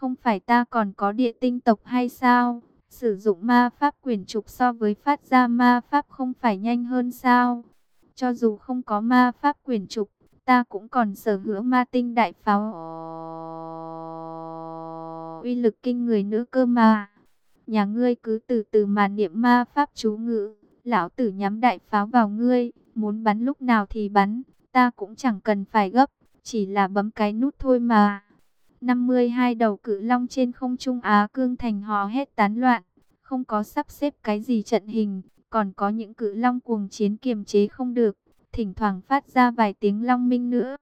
Không phải ta còn có địa tinh tộc hay sao? Sử dụng ma pháp quyền trục so với phát ra ma pháp không phải nhanh hơn sao? Cho dù không có ma pháp quyền trục, ta cũng còn sở hữu ma tinh đại pháo. Uy lực kinh người nữa cơ mà. Nhà ngươi cứ từ từ mà niệm ma pháp chú ngữ. Lão tử nhắm đại pháo vào ngươi, muốn bắn lúc nào thì bắn, ta cũng chẳng cần phải gấp, chỉ là bấm cái nút thôi mà. 52 đầu cự long trên không trung Á Cương Thành hò hét tán loạn, không có sắp xếp cái gì trận hình, còn có những cự long cuồng chiến kiềm chế không được, thỉnh thoảng phát ra vài tiếng long minh nữa.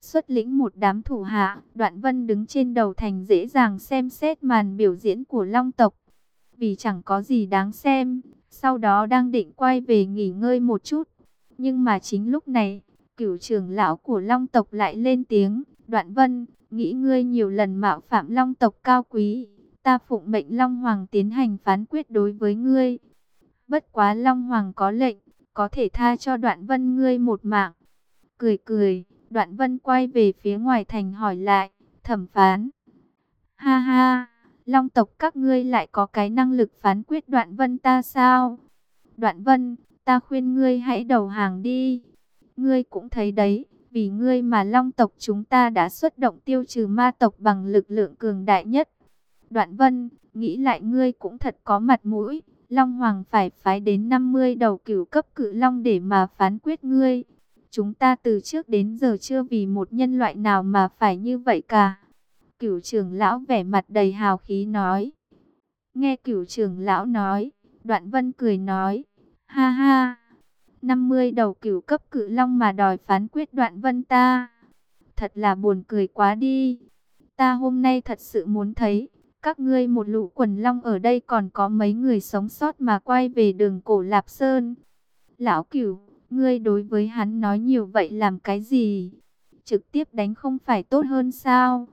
Xuất lĩnh một đám thủ hạ, Đoạn Vân đứng trên đầu thành dễ dàng xem xét màn biểu diễn của long tộc. Vì chẳng có gì đáng xem, sau đó đang định quay về nghỉ ngơi một chút. Nhưng mà chính lúc này, cửu trưởng lão của long tộc lại lên tiếng, Đoạn Vân, nghĩ ngươi nhiều lần mạo phạm long tộc cao quý, ta phụng mệnh Long Hoàng tiến hành phán quyết đối với ngươi. Bất quá Long Hoàng có lệnh, có thể tha cho đoạn vân ngươi một mạng. Cười cười, đoạn vân quay về phía ngoài thành hỏi lại, thẩm phán. Ha ha, Long tộc các ngươi lại có cái năng lực phán quyết đoạn vân ta sao? Đoạn vân, ta khuyên ngươi hãy đầu hàng đi. Ngươi cũng thấy đấy, vì ngươi mà Long tộc chúng ta đã xuất động tiêu trừ ma tộc bằng lực lượng cường đại nhất. Đoạn vân, nghĩ lại ngươi cũng thật có mặt mũi. Long Hoàng phải phái đến 50 đầu cửu cấp cự long để mà phán quyết ngươi. Chúng ta từ trước đến giờ chưa vì một nhân loại nào mà phải như vậy cả. Cửu trưởng lão vẻ mặt đầy hào khí nói. Nghe cửu trưởng lão nói, đoạn vân cười nói. Ha ha, 50 đầu cửu cấp cự long mà đòi phán quyết đoạn vân ta. Thật là buồn cười quá đi. Ta hôm nay thật sự muốn thấy các ngươi một lũ quần long ở đây còn có mấy người sống sót mà quay về đường cổ Lạp Sơn. Lão cửu, ngươi đối với hắn nói nhiều vậy làm cái gì? Trực tiếp đánh không phải tốt hơn sao?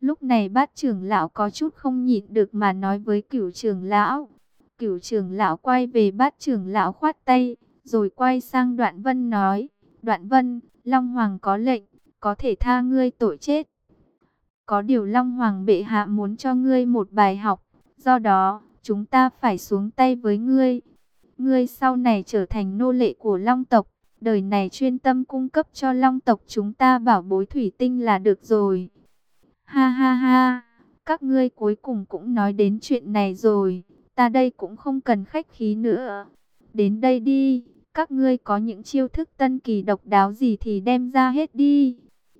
Lúc này bát trưởng lão có chút không nhịn được mà nói với cửu trưởng lão. Cửu trưởng lão quay về bát trưởng lão khoát tay, rồi quay sang đoạn vân nói. Đoạn vân, Long Hoàng có lệnh, có thể tha ngươi tội chết. Có điều Long Hoàng bệ hạ muốn cho ngươi một bài học, do đó chúng ta phải xuống tay với ngươi. Ngươi sau này trở thành nô lệ của Long tộc, đời này chuyên tâm cung cấp cho Long tộc chúng ta bảo bối thủy tinh là được rồi. Ha ha ha, các ngươi cuối cùng cũng nói đến chuyện này rồi, ta đây cũng không cần khách khí nữa. Đến đây đi, các ngươi có những chiêu thức tân kỳ độc đáo gì thì đem ra hết đi.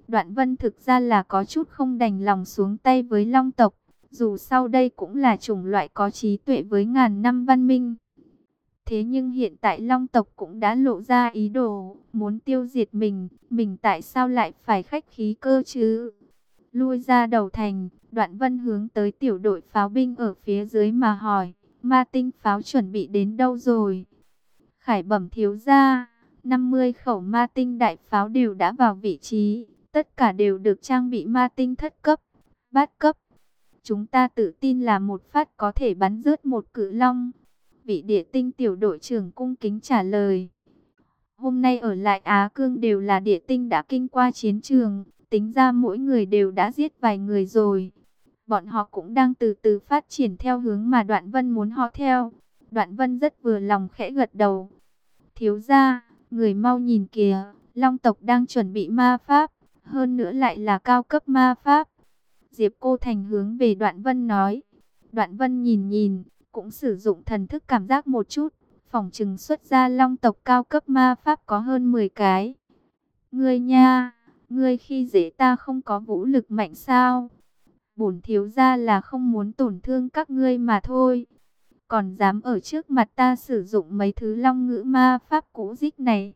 Đoạn vân thực ra là có chút không đành lòng xuống tay với long tộc, dù sau đây cũng là chủng loại có trí tuệ với ngàn năm văn minh. Thế nhưng hiện tại long tộc cũng đã lộ ra ý đồ, muốn tiêu diệt mình, mình tại sao lại phải khách khí cơ chứ? Lui ra đầu thành, đoạn vân hướng tới tiểu đội pháo binh ở phía dưới mà hỏi, ma tinh pháo chuẩn bị đến đâu rồi? Khải bẩm thiếu ra, 50 khẩu ma tinh đại pháo đều đã vào vị trí, Tất cả đều được trang bị ma tinh thất cấp, bát cấp. Chúng ta tự tin là một phát có thể bắn rớt một cự long. Vị địa tinh tiểu đội trưởng cung kính trả lời. Hôm nay ở lại Á Cương đều là địa tinh đã kinh qua chiến trường. Tính ra mỗi người đều đã giết vài người rồi. Bọn họ cũng đang từ từ phát triển theo hướng mà Đoạn Vân muốn họ theo. Đoạn Vân rất vừa lòng khẽ gật đầu. Thiếu ra, người mau nhìn kìa, Long tộc đang chuẩn bị ma pháp hơn nữa lại là cao cấp ma pháp. Diệp Cô Thành hướng về Đoạn Vân nói. Đoạn Vân nhìn nhìn, cũng sử dụng thần thức cảm giác một chút, phòng trừng xuất ra long tộc cao cấp ma pháp có hơn 10 cái. Ngươi nha, ngươi khi dễ ta không có vũ lực mạnh sao? Bổn thiếu ra là không muốn tổn thương các ngươi mà thôi. Còn dám ở trước mặt ta sử dụng mấy thứ long ngữ ma pháp cũ dích này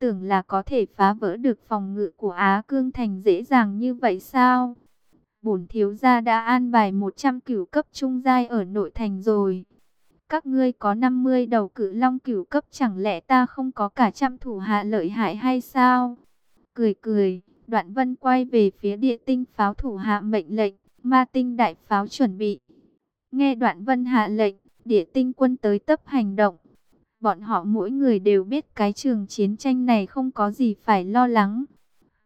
tưởng là có thể phá vỡ được phòng ngự của Á Cương Thành dễ dàng như vậy sao? Bổn thiếu gia đã an bài 100 cửu cấp trung giai ở nội thành rồi. Các ngươi có 50 đầu cử long cửu cấp chẳng lẽ ta không có cả trăm thủ hạ lợi hại hay sao? Cười cười, đoạn vân quay về phía địa tinh pháo thủ hạ mệnh lệnh, ma tinh đại pháo chuẩn bị. Nghe đoạn vân hạ lệnh, địa tinh quân tới tấp hành động. Bọn họ mỗi người đều biết cái trường chiến tranh này không có gì phải lo lắng.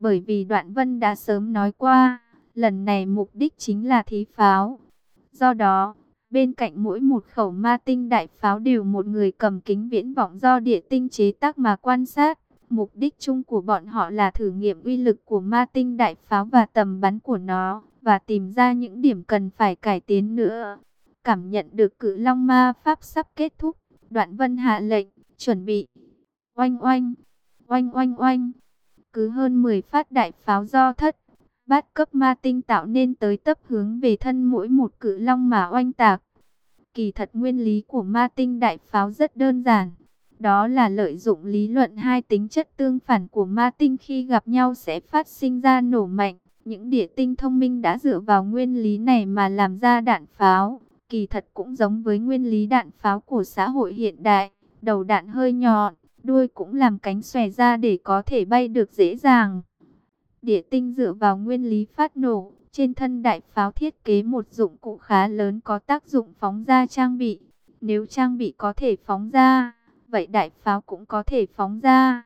Bởi vì Đoạn Vân đã sớm nói qua, Lần này mục đích chính là thí pháo. Do đó, bên cạnh mỗi một khẩu ma tinh đại pháo đều một người cầm kính viễn vọng do địa tinh chế tác mà quan sát. Mục đích chung của bọn họ là thử nghiệm uy lực của ma tinh đại pháo và tầm bắn của nó, và tìm ra những điểm cần phải cải tiến nữa. Cảm nhận được cự long ma pháp sắp kết thúc, đoạn vân hạ lệnh, chuẩn bị. Oanh oanh, oanh oanh oanh, cứ hơn 10 phát đại pháo do thất. Bát cấp ma tinh tạo nên tới tấp hướng về thân mỗi một cự long mà oanh tạc. Kỳ thật nguyên lý của ma tinh đại pháo rất đơn giản đó là lợi dụng lý luận hai tính chất tương phản của ma tinh khi gặp nhau sẽ phát sinh ra nổ mạnh. Những địa tinh thông minh đã dựa vào nguyên lý này mà làm ra đạn pháo. Kỳ thật cũng giống với nguyên lý đạn pháo của xã hội hiện đại. Đầu đạn hơi nhọn, đuôi cũng làm cánh xòe ra để có thể bay được dễ dàng. Địa tinh dựa vào nguyên lý phát nổ, trên thân đại pháo thiết kế một dụng cụ khá lớn có tác dụng phóng ra trang bị. Nếu trang bị có thể phóng ra, vậy đại pháo cũng có thể phóng ra.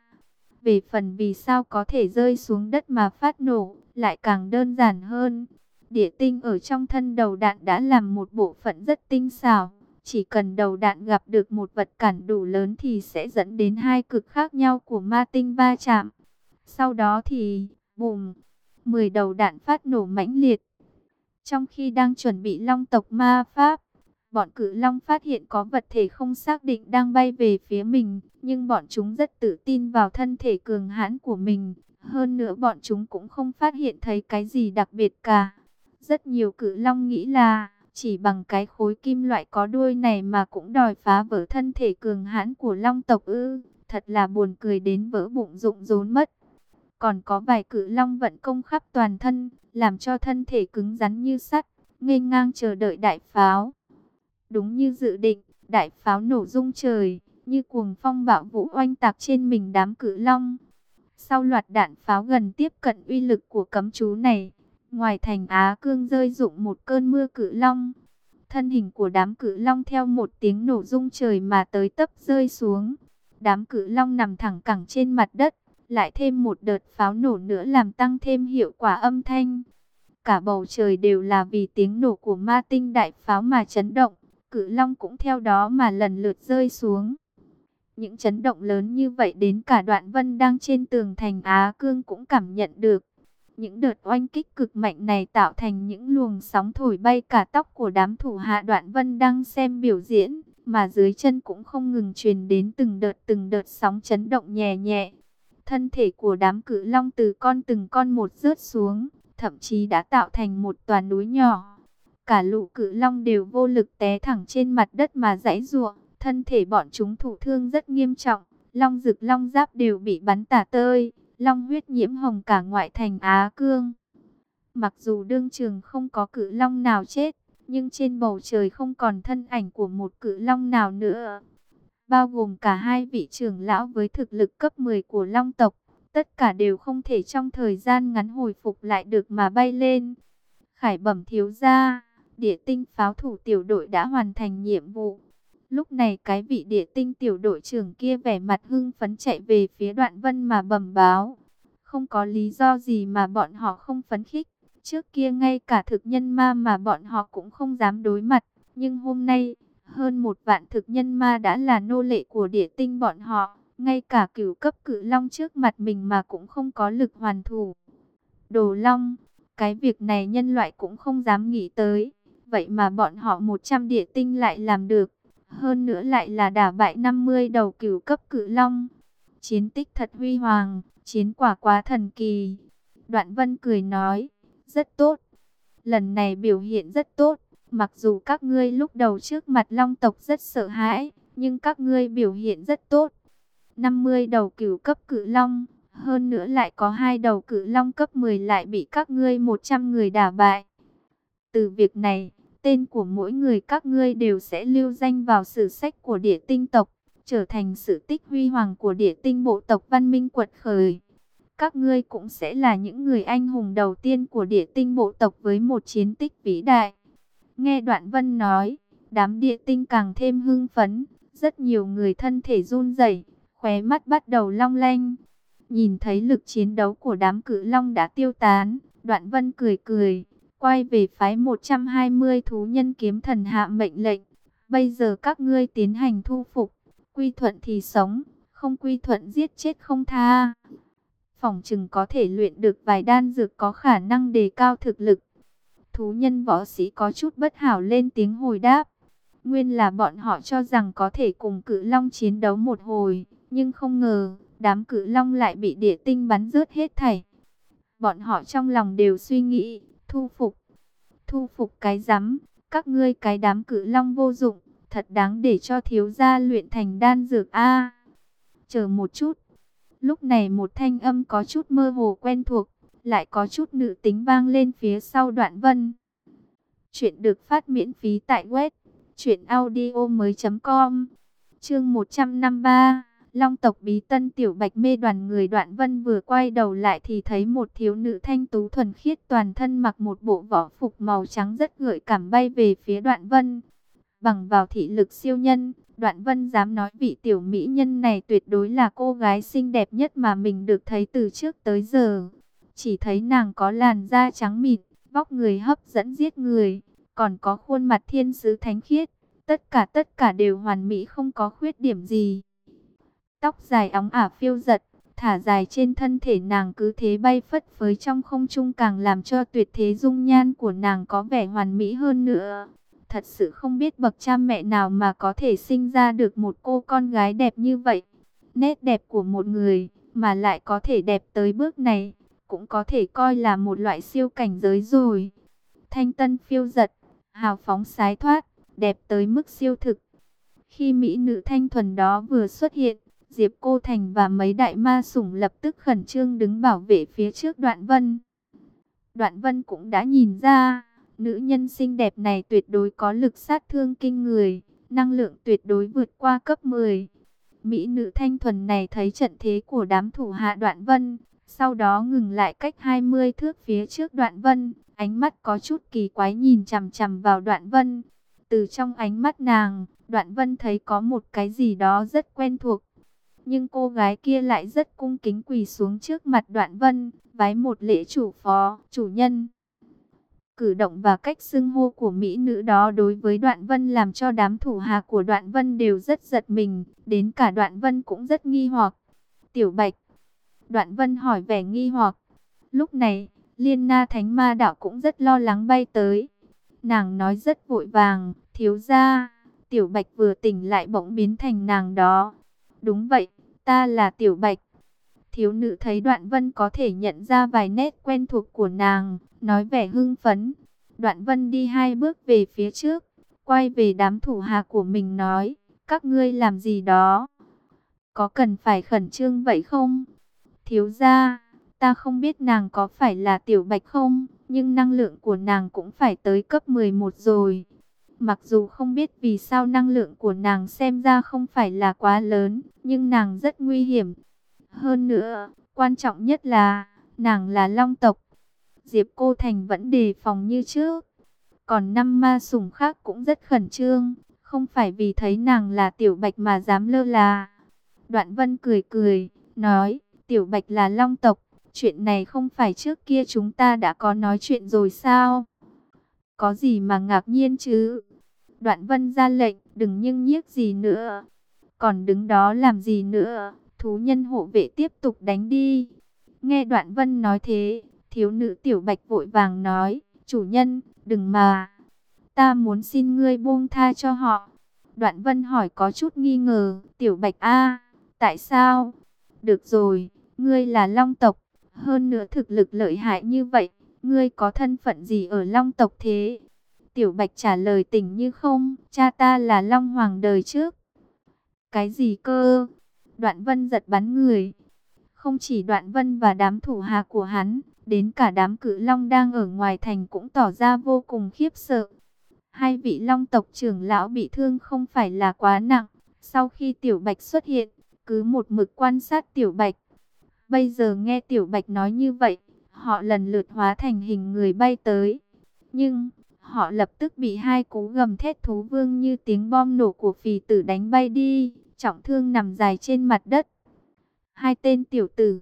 Về phần vì sao có thể rơi xuống đất mà phát nổ, lại càng đơn giản hơn. Địa tinh ở trong thân đầu đạn đã làm một bộ phận rất tinh xảo. Chỉ cần đầu đạn gặp được một vật cản đủ lớn thì sẽ dẫn đến hai cực khác nhau của ma tinh va chạm. Sau đó thì, bùm, 10 đầu đạn phát nổ mãnh liệt. Trong khi đang chuẩn bị long tộc ma pháp, bọn cự long phát hiện có vật thể không xác định đang bay về phía mình, nhưng bọn chúng rất tự tin vào thân thể cường hãn của mình. Hơn nữa bọn chúng cũng không phát hiện thấy cái gì đặc biệt cả. Rất nhiều cự long nghĩ là chỉ bằng cái khối kim loại có đuôi này mà cũng đòi phá vỡ thân thể cường hãn của long tộc ư. Thật là buồn cười đến vỡ bụng rụng rốn mất. Còn có vài cự long vận công khắp toàn thân, làm cho thân thể cứng rắn như sắt, ngây ngang chờ đợi đại pháo. Đúng như dự định, đại pháo nổ rung trời, như cuồng phong bạo vũ oanh tạc trên mình đám cự long. Sau loạt đạn pháo gần tiếp cận uy lực của cấm chú này, ngoài thành Á Cương rơi rụng một cơn mưa cự long. Thân hình của đám cự long theo một tiếng nổ rung trời mà tới tấp rơi xuống. Đám cự long nằm thẳng cẳng trên mặt đất, lại thêm một đợt pháo nổ nữa làm tăng thêm hiệu quả âm thanh. Cả bầu trời đều là vì tiếng nổ của ma tinh đại pháo mà chấn động cự long cũng theo đó mà lần lượt rơi xuống. Những chấn động lớn như vậy đến cả đoạn vân đang trên tường thành Á Cương cũng cảm nhận được. Những đợt oanh kích cực mạnh này tạo thành những luồng sóng thổi bay cả tóc của đám thủ hạ đoạn vân đang xem biểu diễn, mà dưới chân cũng không ngừng truyền đến từng đợt từng đợt sóng chấn động nhẹ nhẹ. Thân thể của đám cự long từ con từng con một rớt xuống, thậm chí đã tạo thành một tòa núi nhỏ. Cả lũ cự long đều vô lực té thẳng trên mặt đất mà giãy giụa, thân thể bọn chúng thụ thương rất nghiêm trọng, long rực long giáp đều bị bắn tả tơi, long huyết nhiễm hồng cả ngoại thành Á Cương. Mặc dù đương trường không có cự long nào chết, nhưng trên bầu trời không còn thân ảnh của một cự long nào nữa. Bao gồm cả hai vị trưởng lão với thực lực cấp 10 của long tộc, tất cả đều không thể trong thời gian ngắn hồi phục lại được mà bay lên. Khải bẩm thiếu gia địa tinh pháo thủ tiểu đội đã hoàn thành nhiệm vụ. Lúc này cái vị địa tinh tiểu đội trưởng kia vẻ mặt hưng phấn chạy về phía đoạn vân mà bẩm báo. Không có lý do gì mà bọn họ không phấn khích. Trước kia ngay cả thực nhân ma mà bọn họ cũng không dám đối mặt. Nhưng hôm nay, hơn một vạn thực nhân ma đã là nô lệ của địa tinh bọn họ. Ngay cả cửu cấp cự long trước mặt mình mà cũng không có lực hoàn thủ. Đồ long, cái việc này nhân loại cũng không dám nghĩ tới. Vậy mà bọn họ 100 địa tinh lại làm được. Hơn nữa lại là đả bại 50 đầu cửu cấp cự long. Chiến tích thật huy hoàng, chiến quả quá thần kỳ. Đoạn vân cười nói, rất tốt. Lần này biểu hiện rất tốt. Mặc dù các ngươi lúc đầu trước mặt long tộc rất sợ hãi, nhưng các ngươi biểu hiện rất tốt. 50 đầu cửu cấp cự long, hơn nữa lại có hai đầu cự long cấp 10 lại bị các ngươi 100 người đả bại. Từ việc này, tên của mỗi người các ngươi đều sẽ lưu danh vào sử sách của địa tinh tộc, trở thành sự tích huy hoàng của địa tinh bộ tộc văn minh quật khởi. Các ngươi cũng sẽ là những người anh hùng đầu tiên của địa tinh bộ tộc với một chiến tích vĩ đại. Nghe đoạn vân nói, đám địa tinh càng thêm hưng phấn, rất nhiều người thân thể run rẩy, khóe mắt bắt đầu long lanh. Nhìn thấy lực chiến đấu của đám cự long đã tiêu tán, Đoạn vân cười cười, quay về phái 120 thú nhân kiếm thần hạ mệnh lệnh. Bây giờ các ngươi tiến hành thu phục, quy thuận thì sống, không quy thuận giết chết không tha. Phòng chừng có thể luyện được vài đan dược có khả năng đề cao thực lực. Thú nhân võ sĩ có chút bất hảo lên tiếng hồi đáp. Nguyên là bọn họ cho rằng có thể cùng cự long chiến đấu một hồi, nhưng không ngờ, đám cự long lại bị địa tinh bắn rớt hết thảy. Bọn họ trong lòng đều suy nghĩ, thu phục, thu phục cái rắm, các ngươi cái đám cự long vô dụng, thật đáng để cho thiếu gia luyện thành đan dược a. chờ một chút. Lúc này một thanh âm có chút mơ hồ quen thuộc, lại có chút nữ tính vang lên phía sau đoạn vân. Chuyện được phát miễn phí tại web truyệnaudiomoi.com. Chương 153 Long tộc bí tân tiểu bạch mê đoàn người đoạn vân vừa quay đầu lại thì thấy một thiếu nữ thanh tú thuần khiết toàn thân mặc một bộ võ phục màu trắng rất gợi cảm bay về phía đoạn vân. Bằng vào thị lực siêu nhân, đoạn vân dám nói vị tiểu mỹ nhân này tuyệt đối là cô gái xinh đẹp nhất mà mình được thấy từ trước tới giờ. Chỉ thấy nàng có làn da trắng mịn, vóc người hấp dẫn giết người, còn có khuôn mặt thiên sứ thánh khiết. Tất cả tất cả đều hoàn mỹ không có khuyết điểm gì. Tóc dài óng ả phiêu giật, thả dài trên thân thể nàng cứ thế bay phất phới trong không trung càng làm cho tuyệt thế dung nhan của nàng có vẻ hoàn mỹ hơn nữa. Thật sự không biết bậc cha mẹ nào mà có thể sinh ra được một cô con gái đẹp như vậy. Nét đẹp của một người mà lại có thể đẹp tới bước này, cũng có thể coi là một loại siêu cảnh giới rồi. Thanh tân phiêu giật, hào phóng sái thoát, đẹp tới mức siêu thực. Khi mỹ nữ thanh thuần đó vừa xuất hiện, Diệp Cô Thành và mấy đại ma sủng lập tức khẩn trương đứng bảo vệ phía trước Đoạn Vân. Đoạn Vân cũng đã nhìn ra, nữ nhân xinh đẹp này tuyệt đối có lực sát thương kinh người, năng lượng tuyệt đối vượt qua cấp 10. Mỹ nữ thanh thuần này thấy trận thế của đám thủ hạ Đoạn Vân, sau đó ngừng lại cách 20 thước phía trước Đoạn Vân, ánh mắt có chút kỳ quái nhìn chằm chằm vào Đoạn Vân. Từ trong ánh mắt nàng, Đoạn Vân thấy có một cái gì đó rất quen thuộc, nhưng cô gái kia lại rất cung kính quỳ xuống trước mặt đoạn vân, vái một lễ chủ phó, chủ nhân. Cử động và cách xưng hô của mỹ nữ đó đối với đoạn vân làm cho đám thủ hạ của đoạn vân đều rất giật mình, đến cả đoạn vân cũng rất nghi hoặc. Tiểu bạch, đoạn vân hỏi vẻ nghi hoặc. Lúc này, liên na thánh ma đạo cũng rất lo lắng bay tới. Nàng nói rất vội vàng, thiếu ra, tiểu bạch vừa tỉnh lại bỗng biến thành nàng đó. Đúng vậy, ta là Tiểu Bạch. Thiếu nữ thấy Đoạn Vân có thể nhận ra vài nét quen thuộc của nàng, nói vẻ hưng phấn. Đoạn Vân đi hai bước về phía trước, quay về đám thủ hạ của mình nói, các ngươi làm gì đó? Có cần phải khẩn trương vậy không? Thiếu gia, ta không biết nàng có phải là Tiểu Bạch không, nhưng năng lượng của nàng cũng phải tới cấp 11 rồi. Mặc dù không biết vì sao năng lượng của nàng xem ra không phải là quá lớn, nhưng nàng rất nguy hiểm. Hơn nữa, quan trọng nhất là, nàng là long tộc. Diệp Cô Thành vẫn đề phòng như trước. Còn năm ma sủng khác cũng rất khẩn trương, không phải vì thấy nàng là tiểu bạch mà dám lơ là. Đoạn vân cười cười, nói, tiểu bạch là long tộc, chuyện này không phải trước kia chúng ta đã có nói chuyện rồi sao? Có gì mà ngạc nhiên chứ? Đoạn vân ra lệnh, đừng nhưng nhiếc gì nữa. Còn đứng đó làm gì nữa, thú nhân hộ vệ tiếp tục đánh đi. Nghe đoạn vân nói thế, thiếu nữ tiểu bạch vội vàng nói, chủ nhân, đừng mà. Ta muốn xin ngươi buông tha cho họ. Đoạn vân hỏi có chút nghi ngờ, tiểu bạch a tại sao? Được rồi, ngươi là long tộc, hơn nữa thực lực lợi hại như vậy, ngươi có thân phận gì ở long tộc thế? Tiểu Bạch trả lời tỉnh như không, cha ta là Long Hoàng đời trước. Cái gì cơ? Đoạn Vân giật bắn người. Không chỉ Đoạn Vân và đám thủ hạ của hắn, đến cả đám cự long đang ở ngoài thành cũng tỏ ra vô cùng khiếp sợ. Hai vị long tộc trưởng lão bị thương không phải là quá nặng. Sau khi Tiểu Bạch xuất hiện, cứ một mực quan sát Tiểu Bạch. Bây giờ nghe Tiểu Bạch nói như vậy, họ lần lượt hóa thành hình người bay tới. Nhưng, Họ lập tức bị hai cú gầm thét thú vương như tiếng bom nổ của phì tử đánh bay đi, trọng thương nằm dài trên mặt đất. Hai tên tiểu tử,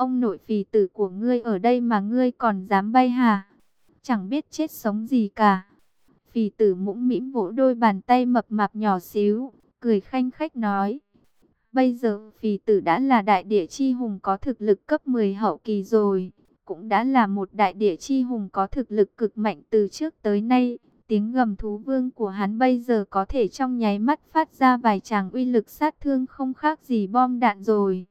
Ông nội phì tử của ngươi ở đây mà ngươi còn dám bay hả? Chẳng biết chết sống gì cả. Phì tử mũm mĩm vỗ đôi bàn tay mập mạp nhỏ xíu, cười khanh khách nói. Bây giờ phì tử đã là đại địa chi hùng có thực lực cấp 10 hậu kỳ rồi. Cũng đã là một đại địa chi hùng có thực lực cực mạnh từ trước tới nay. Tiếng gầm thú vương của hắn bây giờ có thể trong nháy mắt phát ra vài tràng uy lực sát thương không khác gì bom đạn rồi.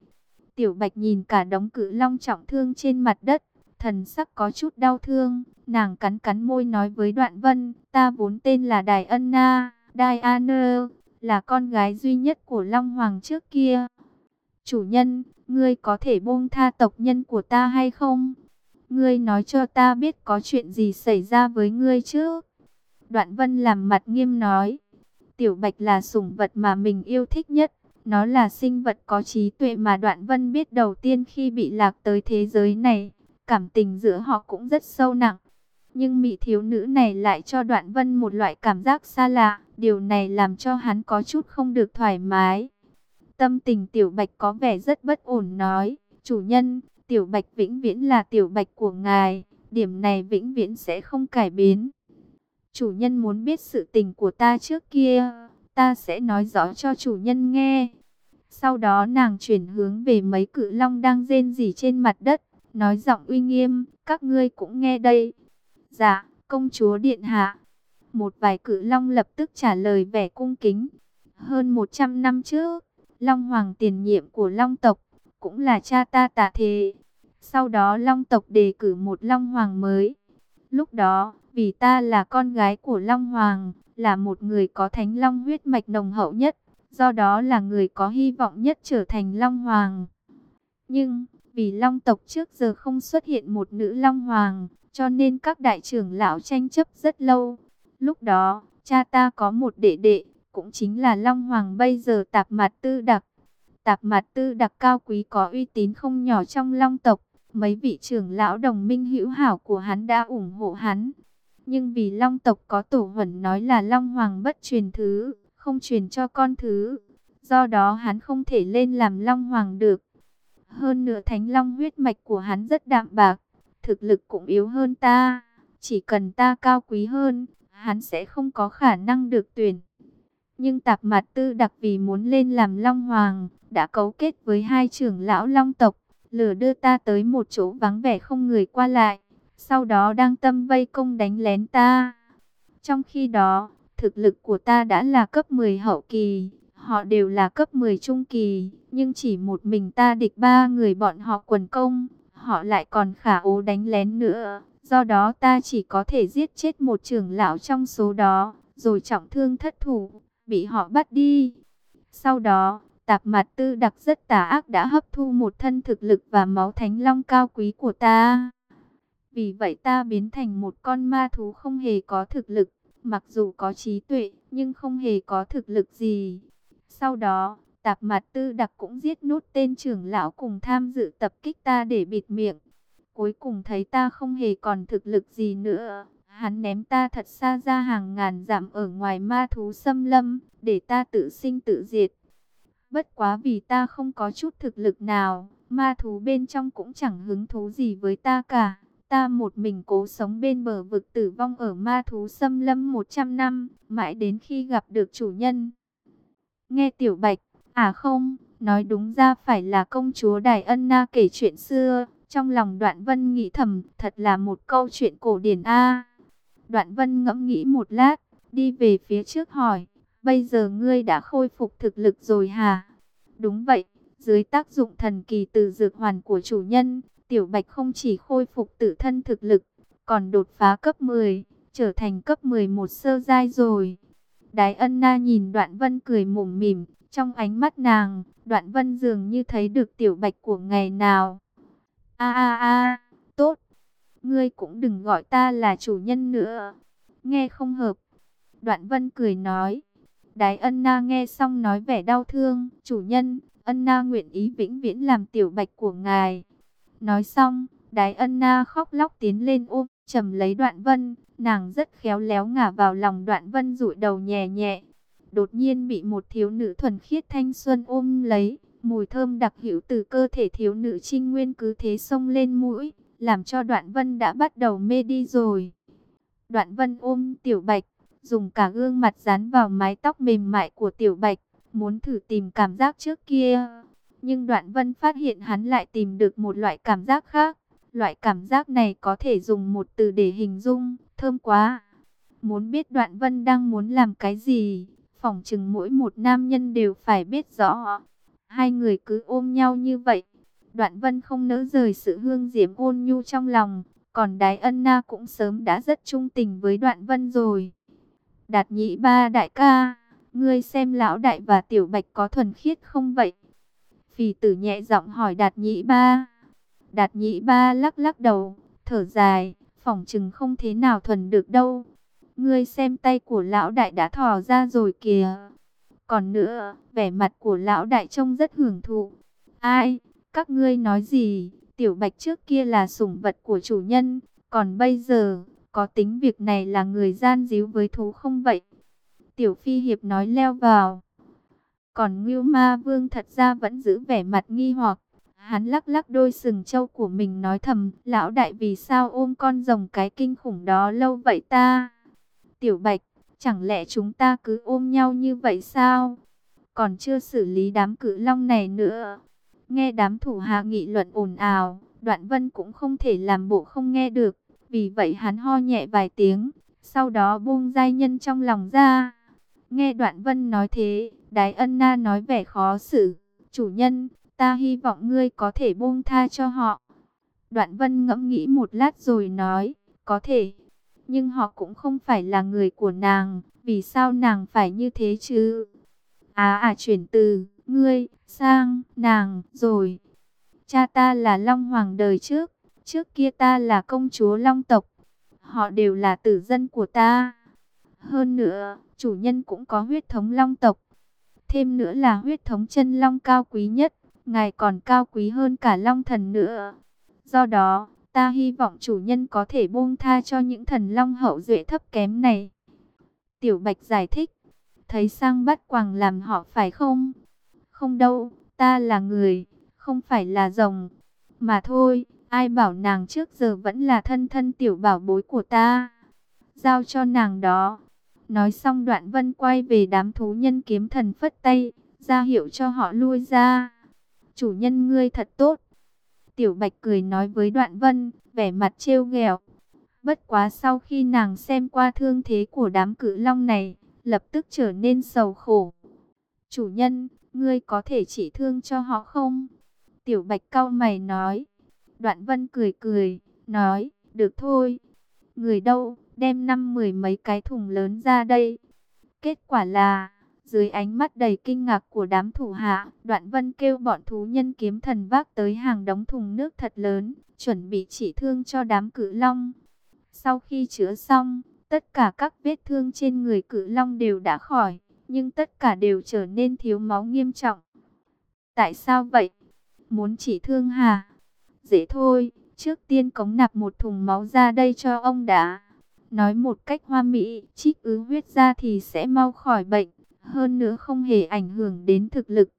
Tiểu Bạch nhìn cả đống cự long trọng thương trên mặt đất, thần sắc có chút đau thương, nàng cắn cắn môi nói với Đoạn Vân, ta vốn tên là Đài Ân Na, Đài Diana, là con gái duy nhất của Long Hoàng trước kia. Chủ nhân, ngươi có thể buông tha tộc nhân của ta hay không? Ngươi nói cho ta biết có chuyện gì xảy ra với ngươi chứ? Đoạn Vân làm mặt nghiêm nói, Tiểu Bạch là sủng vật mà mình yêu thích nhất. Nó là sinh vật có trí tuệ mà Đoạn Vân biết đầu tiên khi bị lạc tới thế giới này. Cảm tình giữa họ cũng rất sâu nặng. Nhưng mỹ thiếu nữ này lại cho Đoạn Vân một loại cảm giác xa lạ. Điều này làm cho hắn có chút không được thoải mái. Tâm tình Tiểu Bạch có vẻ rất bất ổn nói. Chủ nhân, Tiểu Bạch vĩnh viễn là Tiểu Bạch của ngài. Điểm này vĩnh viễn sẽ không cải biến. Chủ nhân muốn biết sự tình của ta trước kia ta sẽ nói rõ cho chủ nhân nghe. Sau đó nàng chuyển hướng về mấy cự long đang rên rỉ trên mặt đất, nói giọng uy nghiêm, các ngươi cũng nghe đây. Dạ, công chúa điện hạ. Một vài cự long lập tức trả lời vẻ cung kính. Hơn 100 năm trước, Long Hoàng tiền nhiệm của Long tộc, cũng là cha ta tạ thế. Sau đó Long tộc đề cử một Long Hoàng mới. Lúc đó, vì ta là con gái của Long Hoàng, là một người có thánh long huyết mạch nồng hậu nhất, do đó là người có hy vọng nhất trở thành Long Hoàng. Nhưng, vì Long tộc trước giờ không xuất hiện một nữ Long Hoàng, cho nên các đại trưởng lão tranh chấp rất lâu. Lúc đó, cha ta có một đệ đệ, cũng chính là Long Hoàng bây giờ tạp mặt tư đặc. Tạp mặt tư đặc cao quý có uy tín không nhỏ trong Long tộc. Mấy vị trưởng lão đồng minh hữu hảo của hắn đã ủng hộ hắn. Nhưng vì Long tộc có tổ huẩn nói là Long Hoàng bất truyền thứ, không truyền cho con thứ. Do đó hắn không thể lên làm Long Hoàng được. Hơn nữa Thánh Long huyết mạch của hắn rất đạm bạc, thực lực cũng yếu hơn ta. Chỉ cần ta cao quý hơn, hắn sẽ không có khả năng được tuyển. Nhưng tạp mặt tư đặc vì muốn lên làm Long Hoàng, đã cấu kết với hai trưởng lão Long tộc, lừa đưa ta tới một chỗ vắng vẻ không người qua lại sau đó đang tâm vây công đánh lén ta. Trong khi đó, thực lực của ta đã là cấp 10 hậu kỳ, họ đều là cấp 10 trung kỳ, nhưng chỉ một mình ta địch ba người bọn họ quần công, họ lại còn khả ố đánh lén nữa. Do đó ta chỉ có thể giết chết một trưởng lão trong số đó, rồi trọng thương thất thủ, bị họ bắt đi. Sau đó, tạp mặt tư đặc rất tà ác đã hấp thu một thân thực lực và máu thánh long cao quý của ta. Vì vậy ta biến thành một con ma thú không hề có thực lực, mặc dù có trí tuệ, nhưng không hề có thực lực gì. Sau đó, tạp mặt tư đặc cũng giết nốt tên trưởng lão cùng tham dự tập kích ta để bịt miệng. Cuối cùng thấy ta không hề còn thực lực gì nữa. Hắn ném ta thật xa ra hàng ngàn dặm ở ngoài ma thú xâm lâm, để ta tự sinh tự diệt. Bất quá vì ta không có chút thực lực nào, ma thú bên trong cũng chẳng hứng thú gì với ta cả. Ta một mình cố sống bên bờ vực tử vong ở ma thú xâm lâm 100 năm, mãi đến khi gặp được chủ nhân. Nghe tiểu bạch, à không, nói đúng ra phải là công chúa Đài Ân Na kể chuyện xưa. Trong lòng đoạn vân nghĩ thầm, thật là một câu chuyện cổ điển A. Đoạn vân ngẫm nghĩ một lát, đi về phía trước hỏi, bây giờ ngươi đã khôi phục thực lực rồi hả? Đúng vậy, dưới tác dụng thần kỳ từ dược hoàn của chủ nhân, Tiểu Bạch không chỉ khôi phục tự thân thực lực, còn đột phá cấp 10, trở thành cấp 11 sơ giai rồi. Đái ân na nhìn đoạn vân cười mủm mỉm, trong ánh mắt nàng, đoạn vân dường như thấy được tiểu bạch của ngày nào. a a a tốt, ngươi cũng đừng gọi ta là chủ nhân nữa, nghe không hợp. Đoạn vân cười nói, đái ân na nghe xong nói vẻ đau thương, chủ nhân, ân na nguyện ý vĩnh viễn làm tiểu bạch của ngài. Nói xong, Đái Ân Na khóc lóc tiến lên ôm, trầm lấy Đoạn Vân, nàng rất khéo léo ngả vào lòng Đoạn Vân rụi đầu nhẹ nhẹ. Đột nhiên bị một thiếu nữ thuần khiết thanh xuân ôm lấy, Mùi thơm đặc hữu từ cơ thể thiếu nữ trinh nguyên cứ thế xông lên mũi, làm cho đoạn vân đã bắt đầu mê đi rồi. Đoạn vân ôm tiểu bạch, dùng cả gương mặt dán vào mái tóc mềm mại của tiểu bạch, muốn thử tìm cảm giác trước kia. Nhưng đoạn vân phát hiện hắn lại tìm được một loại cảm giác khác. Loại cảm giác này có thể dùng một từ để hình dung, thơm quá. Muốn biết đoạn vân đang muốn làm cái gì, phỏng chừng mỗi một nam nhân đều phải biết rõ. Hai người cứ ôm nhau như vậy. Đoạn vân không nỡ rời sự hương diễm ôn nhu trong lòng. Còn đái ân na cũng sớm đã rất trung tình với đoạn vân rồi. Đạt nhị ba đại ca, ngươi xem lão đại và tiểu bạch có thuần khiết không vậy? Phì tử nhẹ giọng hỏi đạt nhị ba. Đạt nhị ba lắc lắc đầu, thở dài, phỏng chừng không thế nào thuần được đâu. Ngươi xem tay của lão đại đã thò ra rồi kìa. Còn nữa, vẻ mặt của lão đại trông rất hưởng thụ. Ai, các ngươi nói gì, tiểu bạch trước kia là sủng vật của chủ nhân, còn bây giờ, có tính việc này là người gian díu với thú không vậy? Tiểu Phi Hiệp nói leo vào. Còn Ngưu Ma Vương thật ra vẫn giữ vẻ mặt nghi hoặc. Hắn lắc lắc đôi sừng trâu của mình nói thầm, lão đại vì sao ôm con rồng cái kinh khủng đó lâu vậy ta? Tiểu Bạch, chẳng lẽ chúng ta cứ ôm nhau như vậy sao? Còn chưa xử lý đám cự long này nữa. Nghe đám thủ hạ nghị luận ồn ào, đoạn vân cũng không thể làm bộ không nghe được. Vì vậy hắn ho nhẹ vài tiếng, sau đó buông giai nhân trong lòng ra. Nghe đoạn vân nói thế, đái ân na nói vẻ khó xử. Chủ nhân, ta hy vọng ngươi có thể buông tha cho họ. Đoạn vân ngẫm nghĩ một lát rồi nói, có thể. Nhưng họ cũng không phải là người của nàng, vì sao nàng phải như thế chứ? À à chuyển từ, ngươi, sang, nàng, rồi. Cha ta là Long Hoàng đời trước, trước kia ta là công chúa Long tộc. Họ đều là tử dân của ta. Hơn nữa, chủ nhân cũng có huyết thống Long tộc. Thêm nữa là huyết thống chân Long cao quý nhất, ngài còn cao quý hơn cả Long thần nữa. Do đó, ta hy vọng chủ nhân có thể buông tha cho những thần Long hậu duệ thấp kém này. Tiểu Bạch giải thích, thấy sang bắt quàng làm họ phải không? Không đâu, ta là người, không phải là rồng. Mà thôi, ai bảo nàng trước giờ vẫn là thân thân tiểu bảo bối của ta. Giao cho nàng đó. Nói xong đoạn vân quay về đám thú nhân kiếm thần phất tay, ra hiệu cho họ lui ra. Chủ nhân ngươi thật tốt. Tiểu bạch cười nói với đoạn vân, vẻ mặt trêu ghẹo. Bất quá sau khi nàng xem qua thương thế của đám cự long này, lập tức trở nên sầu khổ. Chủ nhân, ngươi có thể chỉ thương cho họ không? Tiểu bạch cau mày nói. Đoạn vân cười cười, nói, được thôi. Người đâu, đem năm mười mấy cái thùng lớn ra đây. Kết quả là, dưới ánh mắt đầy kinh ngạc của đám thủ hạ, đoạn vân kêu bọn thú nhân kiếm thần vác tới hàng đống thùng nước thật lớn, chuẩn bị chỉ thương cho đám cự long. Sau khi chữa xong, tất cả các vết thương trên người cự long đều đã khỏi, nhưng tất cả đều trở nên thiếu máu nghiêm trọng. Tại sao vậy? Muốn chỉ thương hà? Dễ thôi, trước tiên cống nạp một thùng máu ra đây cho ông đã. Nói một cách hoa mỹ, trích ứ huyết ra thì sẽ mau khỏi bệnh. Hơn nữa không hề ảnh hưởng đến thực lực.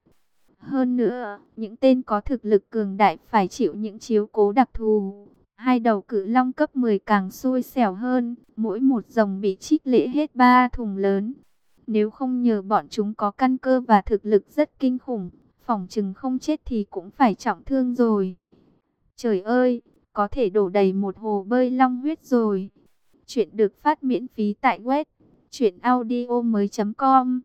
Hơn nữa, những tên có thực lực cường đại phải chịu những chiếu cố đặc thù. Hai đầu cự long cấp 10 càng xui xẻo hơn, mỗi một dòng bị trích lễ hết ba thùng lớn. Nếu không nhờ bọn chúng có căn cơ và thực lực rất kinh khủng, phòng chừng không chết thì cũng phải trọng thương rồi. Trời ơi, có thể đổ đầy một hồ bơi long huyết rồi. Chuyện được phát miễn phí tại web truyệnaudiomoi.com.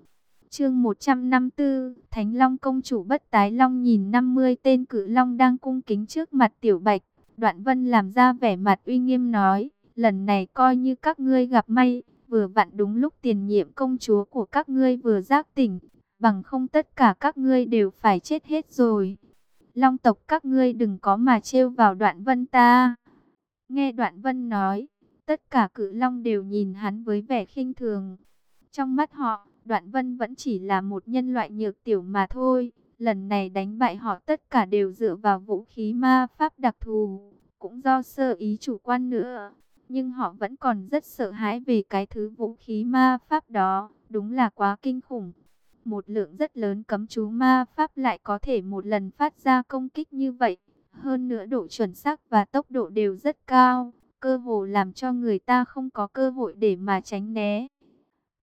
Chương 154, Thánh Long công chủ bất tái long nhìn 50 tên cự long đang cung kính trước mặt Tiểu Bạch, Đoạn Vân làm ra vẻ mặt uy nghiêm nói, lần này coi như các ngươi gặp may, vừa vặn đúng lúc tiền nhiệm công chúa của các ngươi vừa giác tỉnh, bằng không tất cả các ngươi đều phải chết hết rồi. Long tộc các ngươi đừng có mà trêu vào đoạn vân ta. Nghe đoạn vân nói, tất cả cự long đều nhìn hắn với vẻ khinh thường. Trong mắt họ, đoạn vân vẫn chỉ là một nhân loại nhược tiểu mà thôi. Lần này đánh bại họ tất cả đều dựa vào vũ khí ma pháp đặc thù, cũng do sơ ý chủ quan nữa. Nhưng họ vẫn còn rất sợ hãi về cái thứ vũ khí ma pháp đó, đúng là quá kinh khủng. một lượng rất lớn cấm chú ma pháp lại có thể một lần phát ra công kích như vậy. Hơn nữa độ chuẩn xác và tốc độ đều rất cao, cơ hồ làm cho người ta không có cơ hội để mà tránh né.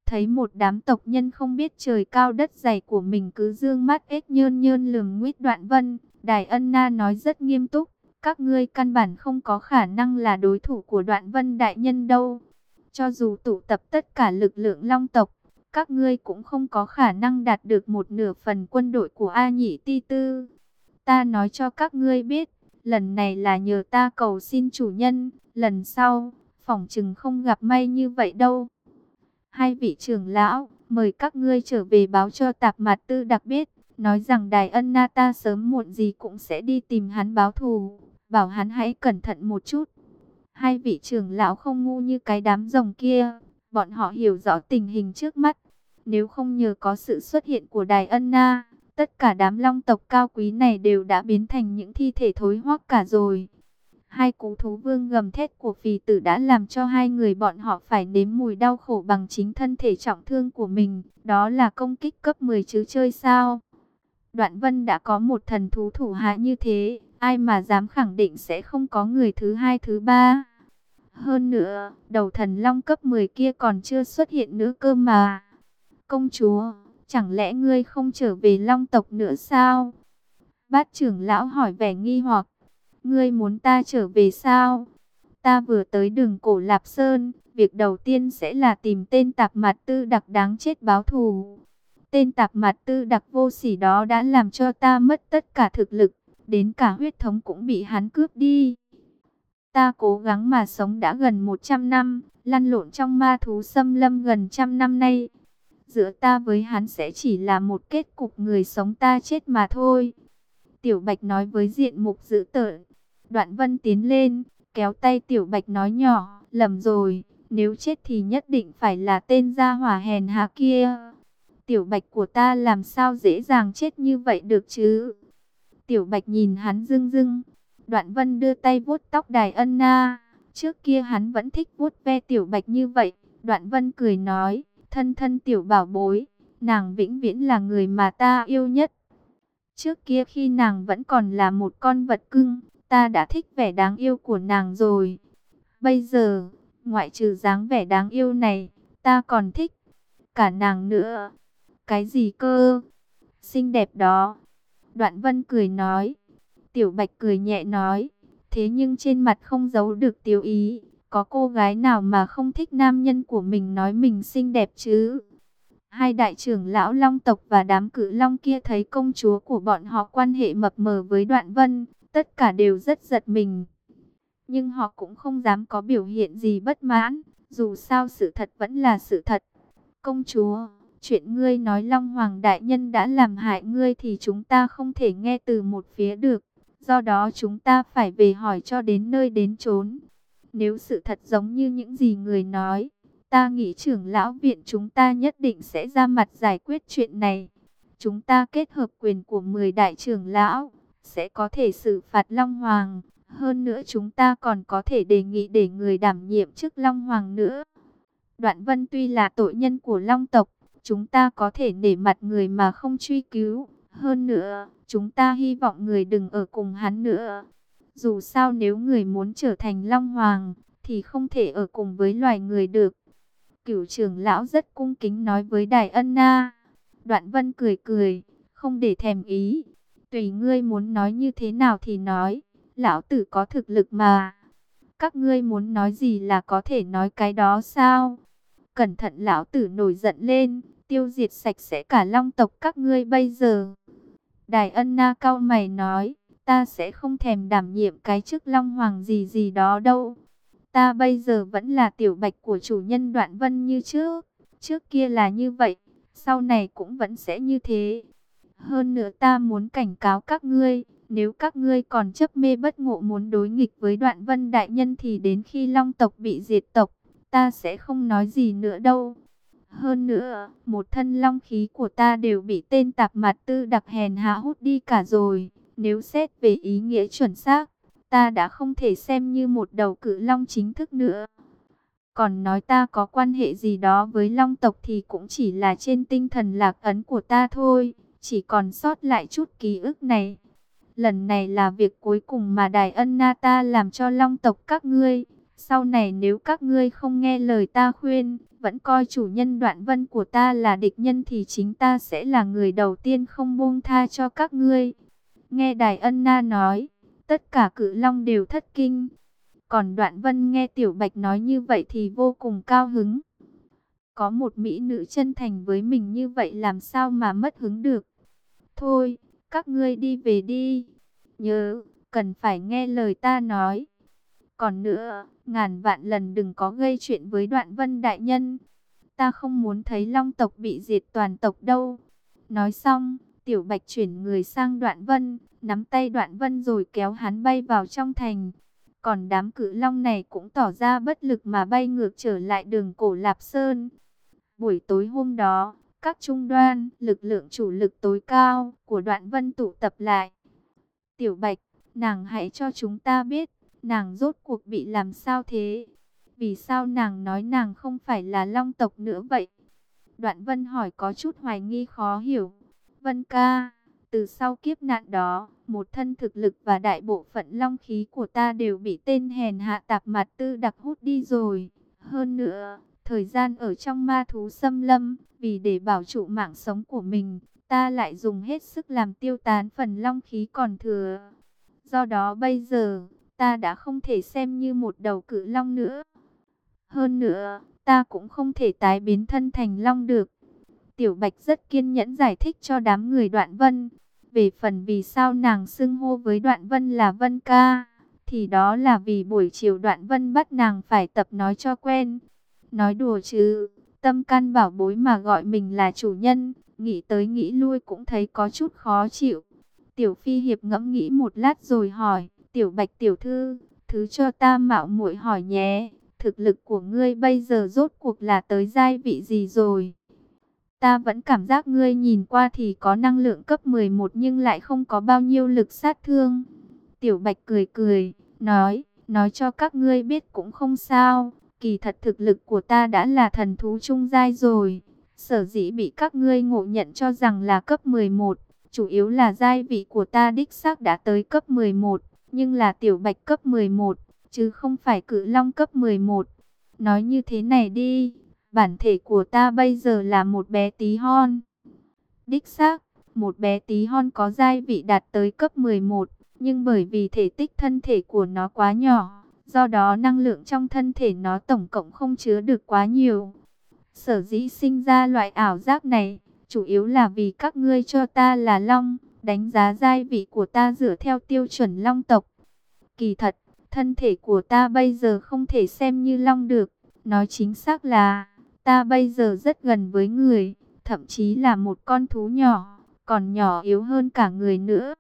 Thấy một đám tộc nhân không biết trời cao đất dày của mình cứ dương mắt ếch nhơn nhơn lườm nguyết đoạn vân. Đài ân na nói rất nghiêm túc, các ngươi căn bản không có khả năng là đối thủ của đoạn vân đại nhân đâu. Cho dù tụ tập tất cả lực lượng long tộc, các ngươi cũng không có khả năng đạt được một nửa phần quân đội của A Nhị Ti Tư. Ta nói cho các ngươi biết, lần này là nhờ ta cầu xin chủ nhân, lần sau, phỏng chừng không gặp may như vậy đâu. Hai vị trưởng lão, mời các ngươi trở về báo cho tạp mặt tư đặc biết, nói rằng đài ân na ta sớm muộn gì cũng sẽ đi tìm hắn báo thù, bảo hắn hãy cẩn thận một chút. Hai vị trưởng lão không ngu như cái đám rồng kia, bọn họ hiểu rõ tình hình trước mắt. Nếu không nhờ có sự xuất hiện của đài ân na, tất cả đám long tộc cao quý này đều đã biến thành những thi thể thối hoác cả rồi. Hai cú thú vương gầm thét của phì tử đã làm cho hai người bọn họ phải nếm mùi đau khổ bằng chính thân thể trọng thương của mình. Đó là công kích cấp 10 chứ chơi sao. Đoạn vân đã có một thần thú thủ hạ như thế. Ai mà dám khẳng định sẽ không có người thứ hai thứ ba. Hơn nữa, đầu thần long cấp 10 kia còn chưa xuất hiện nữa cơ mà. Công chúa, chẳng lẽ ngươi không trở về long tộc nữa sao? Bát trưởng lão hỏi vẻ nghi hoặc. Ngươi muốn ta trở về sao? Ta vừa tới đường cổ Lạp Sơn, việc đầu tiên sẽ là tìm tên tạp mặt tư đặc đáng chết báo thù. Tên tạp mặt tư đặc vô sỉ đó đã làm cho ta mất tất cả thực lực, đến cả huyết thống cũng bị hắn cướp đi. Ta cố gắng mà sống đã gần 100 năm, lăn lộn trong ma thú xâm lâm gần trăm năm nay. Giữa ta với hắn sẽ chỉ là một kết cục người sống ta chết mà thôi. Tiểu Bạch nói với diện mục dữ tợn. Đoạn vân tiến lên, kéo tay tiểu bạch nói nhỏ, lầm rồi, nếu chết thì nhất định phải là tên gia hỏa hèn hạ kia. Tiểu bạch của ta làm sao dễ dàng chết như vậy được chứ? Tiểu bạch nhìn hắn dưng dưng, đoạn vân đưa tay vuốt tóc đài ân na. Trước kia hắn vẫn thích vuốt ve tiểu bạch như vậy, đoạn vân cười nói, thân thân tiểu bảo bối, nàng vĩnh viễn là người mà ta yêu nhất. Trước kia khi nàng vẫn còn là một con vật cưng, Ta đã thích vẻ đáng yêu của nàng rồi. Bây giờ, ngoại trừ dáng vẻ đáng yêu này, ta còn thích cả nàng nữa. Cái gì cơ? Xinh đẹp đó. Đoạn vân cười nói. Tiểu bạch cười nhẹ nói. Thế nhưng trên mặt không giấu được tiêu ý. Có cô gái nào mà không thích nam nhân của mình nói mình xinh đẹp chứ? Hai đại trưởng lão long tộc và đám cử long kia thấy công chúa của bọn họ quan hệ mập mờ với đoạn vân, tất cả đều rất giật mình. Nhưng họ cũng không dám có biểu hiện gì bất mãn, dù sao sự thật vẫn là sự thật. Công chúa, chuyện ngươi nói Long Hoàng Đại Nhân đã làm hại ngươi thì chúng ta không thể nghe từ một phía được. Do đó chúng ta phải về hỏi cho đến nơi đến chốn. Nếu sự thật giống như những gì người nói, ta nghĩ trưởng lão viện chúng ta nhất định sẽ ra mặt giải quyết chuyện này. Chúng ta kết hợp quyền của 10 đại trưởng lão sẽ có thể xử phạt Long Hoàng. Hơn nữa chúng ta còn có thể đề nghị để người đảm nhiệm chức Long Hoàng nữa. Đoạn Vân tuy là tội nhân của Long tộc, chúng ta có thể nể mặt người mà không truy cứu. Hơn nữa, chúng ta hy vọng người đừng ở cùng hắn nữa. Dù sao nếu người muốn trở thành Long Hoàng, thì không thể ở cùng với loài người được. Cửu trưởng lão rất cung kính nói với Đài Ân Na. Đoạn Vân cười cười, không để thèm ý. Tùy ngươi muốn nói như thế nào thì nói, lão tử có thực lực mà. Các ngươi muốn nói gì là có thể nói cái đó sao? Cẩn thận lão tử nổi giận lên, tiêu diệt sạch sẽ cả long tộc các ngươi bây giờ. Đài ân na cao mày nói, ta sẽ không thèm đảm nhiệm cái chức long hoàng gì gì đó đâu. Ta bây giờ vẫn là tiểu bạch của chủ nhân đoạn vân như trước. Trước kia là như vậy, sau này cũng vẫn sẽ như thế. Hơn nữa ta muốn cảnh cáo các ngươi, nếu các ngươi còn chấp mê bất ngộ muốn đối nghịch với đoạn vân đại nhân thì đến khi long tộc bị diệt tộc, ta sẽ không nói gì nữa đâu. Hơn nữa, một thân long khí của ta đều bị tên tạp mặt tư đặc hèn hạ hút đi cả rồi. Nếu xét về ý nghĩa chuẩn xác, ta đã không thể xem như một đầu cự long chính thức nữa. Còn nói ta có quan hệ gì đó với long tộc thì cũng chỉ là trên tinh thần lạc ấn của ta thôi. Chỉ còn sót lại chút ký ức này. Lần này là việc cuối cùng mà Đài Ân Na ta làm cho long tộc các ngươi. Sau này nếu các ngươi không nghe lời ta khuyên, vẫn coi chủ nhân đoạn vân của ta là địch nhân thì chính ta sẽ là người đầu tiên không buông tha cho các ngươi. Nghe Đài Ân Na nói, tất cả cự long đều thất kinh. Còn đoạn vân nghe Tiểu Bạch nói như vậy thì vô cùng cao hứng. Có một mỹ nữ chân thành với mình như vậy làm sao mà mất hứng được. Thôi, các ngươi đi về đi. Nhớ, cần phải nghe lời ta nói. Còn nữa, ngàn vạn lần đừng có gây chuyện với đoạn vân đại nhân. Ta không muốn thấy long tộc bị diệt toàn tộc đâu. Nói xong, tiểu bạch chuyển người sang đoạn vân, nắm tay đoạn vân rồi kéo hắn bay vào trong thành. Còn đám cự long này cũng tỏ ra bất lực mà bay ngược trở lại đường cổ Lạp Sơn. Buổi tối hôm đó, các trung đoan, lực lượng chủ lực tối cao của đoạn vân tụ tập lại. Tiểu Bạch, nàng hãy cho chúng ta biết, nàng rốt cuộc bị làm sao thế? Vì sao nàng nói nàng không phải là long tộc nữa vậy? Đoạn vân hỏi có chút hoài nghi khó hiểu. Vân ca, từ sau kiếp nạn đó, một thân thực lực và đại bộ phận long khí của ta đều bị tên hèn hạ tạp mặt tư đặc hút đi rồi. Hơn nữa, thời gian ở trong ma thú xâm lâm, vì để bảo trụ mạng sống của mình, ta lại dùng hết sức làm tiêu tán phần long khí còn thừa. Do đó bây giờ, ta đã không thể xem như một đầu cự long nữa. Hơn nữa, ta cũng không thể tái biến thân thành long được. Tiểu Bạch rất kiên nhẫn giải thích cho đám người đoạn vân. Về phần vì sao nàng xưng hô với đoạn vân là vân ca, thì đó là vì buổi chiều đoạn vân bắt nàng phải tập nói cho quen. Nói đùa chứ, tâm can bảo bối mà gọi mình là chủ nhân, nghĩ tới nghĩ lui cũng thấy có chút khó chịu. Tiểu Phi Hiệp ngẫm nghĩ một lát rồi hỏi, Tiểu Bạch Tiểu Thư, thứ cho ta mạo muội hỏi nhé, thực lực của ngươi bây giờ rốt cuộc là tới giai vị gì rồi? Ta vẫn cảm giác ngươi nhìn qua thì có năng lượng cấp 11 nhưng lại không có bao nhiêu lực sát thương. Tiểu Bạch cười cười, nói, nói cho các ngươi biết cũng không sao, kỳ thật thực lực của ta đã là thần thú trung giai rồi. Sở dĩ bị các ngươi ngộ nhận cho rằng là cấp 11, chủ yếu là giai vị của ta đích xác đã tới cấp 11, nhưng là tiểu bạch cấp 11, chứ không phải cự long cấp 11. Nói như thế này đi, bản thể của ta bây giờ là một bé tí hon. Đích xác, một bé tí hon có giai vị đạt tới cấp 11, nhưng bởi vì thể tích thân thể của nó quá nhỏ, do đó năng lượng trong thân thể nó tổng cộng không chứa được quá nhiều. Sở dĩ sinh ra loại ảo giác này, chủ yếu là vì các ngươi cho ta là long, đánh giá giai vị của ta dựa theo tiêu chuẩn long tộc. Kỳ thật, thân thể của ta bây giờ không thể xem như long được, nói chính xác là ta bây giờ rất gần với người, thậm chí là một con thú nhỏ, còn nhỏ yếu hơn cả người nữa.